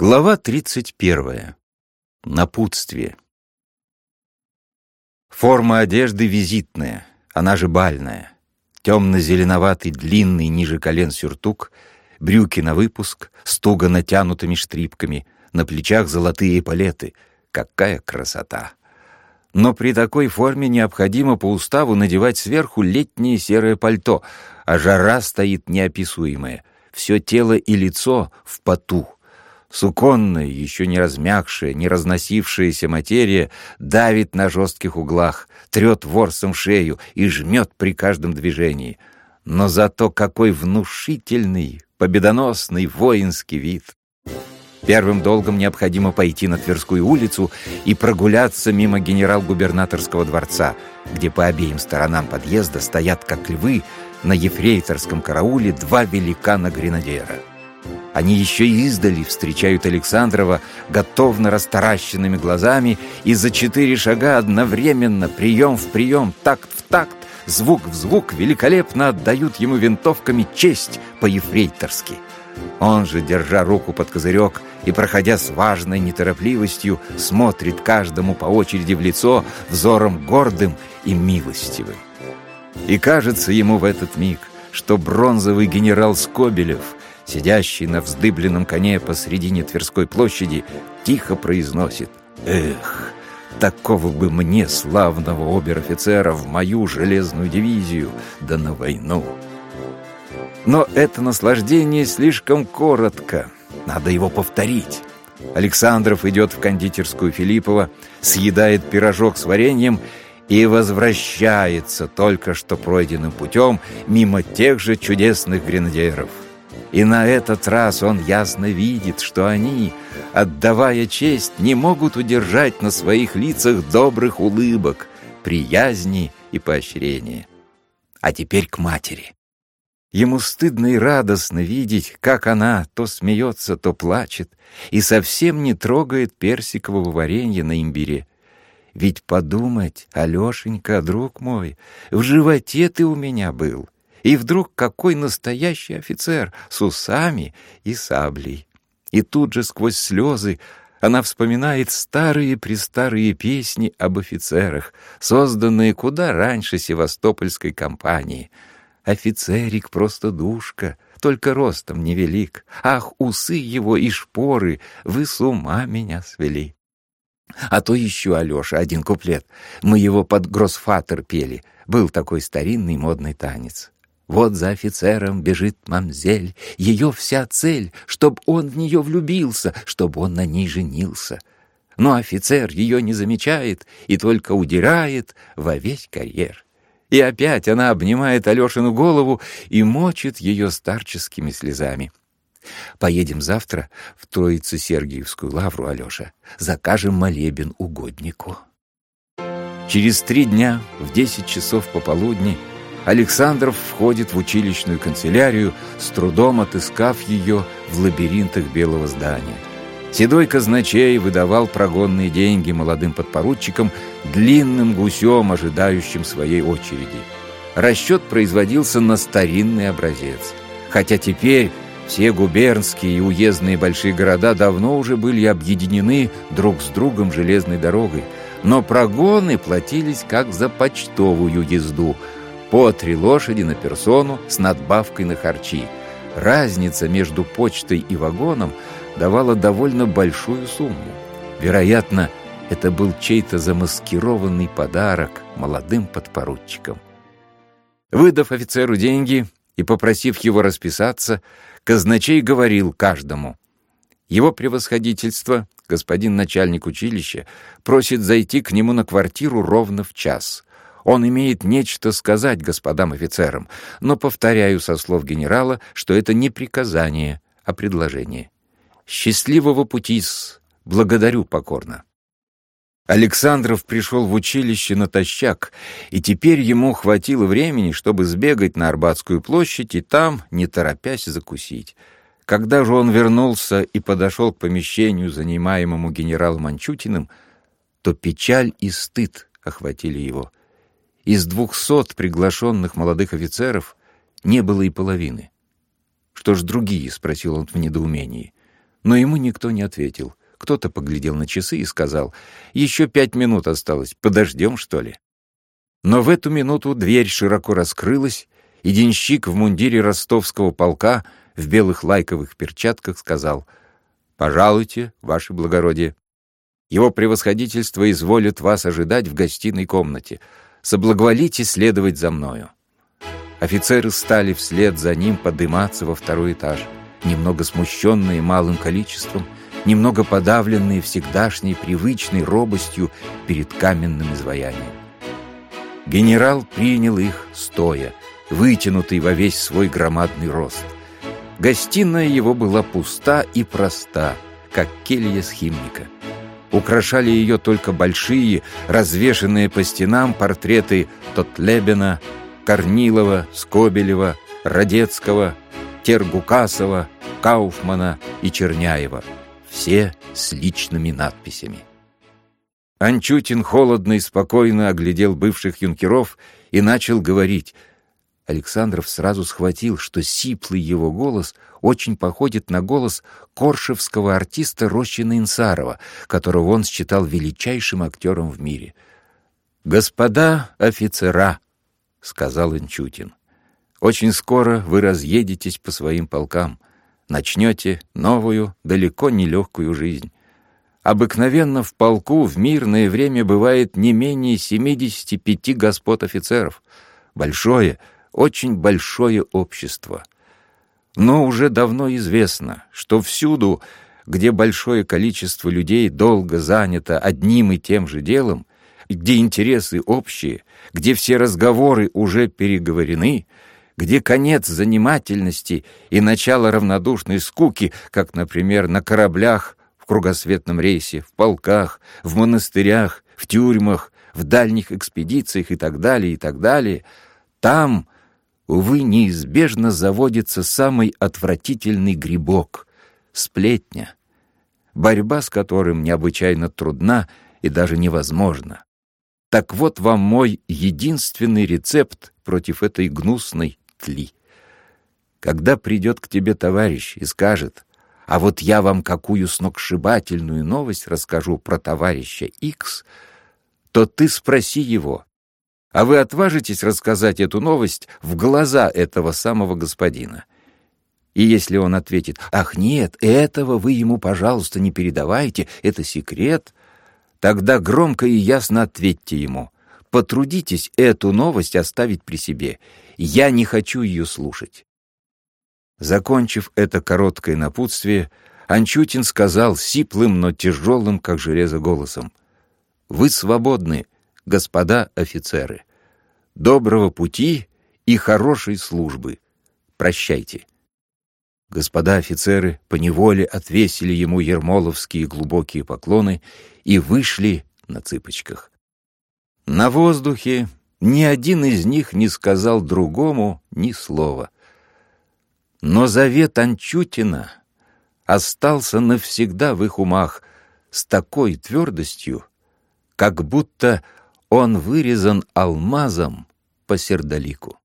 Глава 31. Напутствие. Форма одежды визитная, она же бальная. Темно-зеленоватый, длинный, ниже колен сюртук, брюки на выпуск, с туго натянутыми штрипками, на плечах золотые палеты. Какая красота! Но при такой форме необходимо по уставу надевать сверху летнее серое пальто, а жара стоит неописуемая. Все тело и лицо в поту. Суконная, еще не размягшая, не разносившаяся материя давит на жестких углах, трет ворсом шею и жмет при каждом движении. Но зато какой внушительный, победоносный воинский вид! Первым долгом необходимо пойти на Тверскую улицу и прогуляться мимо генерал-губернаторского дворца, где по обеим сторонам подъезда стоят, как львы, на ефрейторском карауле два великана-гренадера. Они еще издали встречают Александрова готовно растаращенными глазами и за четыре шага одновременно, прием в прием, такт в такт, звук в звук великолепно отдают ему винтовками честь по-ефрейторски. Он же, держа руку под козырек и проходя с важной неторопливостью, смотрит каждому по очереди в лицо взором гордым и милостивым. И кажется ему в этот миг, что бронзовый генерал Скобелев — сидящий на вздыбленном коне посредине Тверской площади, тихо произносит «Эх, такого бы мне, славного обер-офицера, в мою железную дивизию, да на войну!» Но это наслаждение слишком коротко, надо его повторить. Александров идет в кондитерскую Филиппова, съедает пирожок с вареньем и возвращается только что пройденным путем мимо тех же чудесных гренадеров — и на этот раз он ясно видит, что они, отдавая честь, не могут удержать на своих лицах добрых улыбок, приязни и поощрения. А теперь к матери. Ему стыдно и радостно видеть, как она то смеется, то плачет и совсем не трогает персикового варенья на имбире. Ведь подумать, Алешенька, друг мой, в животе ты у меня был — и вдруг какой настоящий офицер с усами и саблей. И тут же сквозь слезы она вспоминает старые-престарые песни об офицерах, созданные куда раньше севастопольской кампании. Офицерик просто душка, только ростом невелик. Ах, усы его и шпоры, вы с ума меня свели. А то еще, Алеша, один куплет. Мы его под гроссфатер пели. Был такой старинный модный танец. Вот за офицером бежит мамзель, ее вся цель, чтоб он в нее влюбился, чтоб он на ней женился. Но офицер ее не замечает и только удирает во весь карьер. И опять она обнимает Алешину голову и мочит ее старческими слезами. Поедем завтра в Троице-Сергиевскую лавру, Алеша. Закажем молебен угоднику. Через три дня в десять часов пополудни Александров входит в училищную канцелярию, с трудом отыскав ее в лабиринтах белого здания. Седой казначей выдавал прогонные деньги молодым подпоручикам, длинным гусем, ожидающим своей очереди. Расчет производился на старинный образец. Хотя теперь все губернские и уездные большие города давно уже были объединены друг с другом железной дорогой, но прогоны платились как за почтовую езду – по три лошади на персону с надбавкой на харчи. Разница между почтой и вагоном давала довольно большую сумму. Вероятно, это был чей-то замаскированный подарок молодым подпоручикам. Выдав офицеру деньги и попросив его расписаться, казначей говорил каждому. Его превосходительство, господин начальник училища, просит зайти к нему на квартиру ровно в час — он имеет нечто сказать господам офицерам, но повторяю со слов генерала, что это не приказание, а предложение. Счастливого пути с... Благодарю покорно. Александров пришел в училище натощак, и теперь ему хватило времени, чтобы сбегать на Арбатскую площадь и там, не торопясь, закусить. Когда же он вернулся и подошел к помещению, занимаемому генералом Манчутиным, то печаль и стыд охватили его. Из двухсот приглашенных молодых офицеров не было и половины. «Что ж другие?» — спросил он в недоумении. Но ему никто не ответил. Кто-то поглядел на часы и сказал, «Еще пять минут осталось, подождем, что ли?» Но в эту минуту дверь широко раскрылась, и денщик в мундире ростовского полка в белых лайковых перчатках сказал, «Пожалуйте, ваше благородие. Его превосходительство изволит вас ожидать в гостиной комнате. Соблаговолите следовать за мною». Офицеры стали вслед за ним подниматься во второй этаж, немного смущенные малым количеством, немного подавленные всегдашней привычной робостью перед каменным изваянием. Генерал принял их стоя, вытянутый во весь свой громадный рост. Гостиная его была пуста и проста, как келья схимника. Украшали ее только большие, развешенные по стенам портреты Тотлебена, Корнилова, Скобелева, Радецкого, Тергукасова, Кауфмана и Черняева. Все с личными надписями. Анчутин холодно и спокойно оглядел бывших юнкеров и начал говорить. Александров сразу схватил, что сиплый его голос очень походит на голос коршевского артиста Рощина Инсарова, которого он считал величайшим актером в мире. «Господа офицера!» — сказал Инчутин. «Очень скоро вы разъедетесь по своим полкам, начнете новую, далеко не легкую жизнь. Обыкновенно в полку в мирное время бывает не менее 75 господ офицеров. Большое, очень большое общество. Но уже давно известно, что всюду, где большое количество людей долго занято одним и тем же делом, где интересы общие, где все разговоры уже переговорены, где конец занимательности и начало равнодушной скуки, как, например, на кораблях в кругосветном рейсе, в полках, в монастырях, в тюрьмах, в дальних экспедициях и так далее, и так далее, там, увы, неизбежно заводится самый отвратительный грибок — сплетня, борьба с которым необычайно трудна и даже невозможна. Так вот вам мой единственный рецепт против этой гнусной тли. Когда придет к тебе товарищ и скажет, а вот я вам какую сногсшибательную новость расскажу про товарища Икс, то ты спроси его, а вы отважитесь рассказать эту новость в глаза этого самого господина? И если он ответит, ах нет, этого вы ему, пожалуйста, не передавайте, это секрет, Тогда громко и ясно ответьте ему. Потрудитесь эту новость оставить при себе. Я не хочу ее слушать. Закончив это короткое напутствие, Анчутин сказал сиплым, но тяжелым, как железо, голосом. «Вы свободны, господа офицеры. Доброго пути и хорошей службы. Прощайте». Господа офицеры поневоле отвесили ему ермоловские глубокие поклоны и вышли на цыпочках. На воздухе ни один из них не сказал другому ни слова. Но завет Анчутина остался навсегда в их умах с такой твердостью, как будто он вырезан алмазом по сердолику.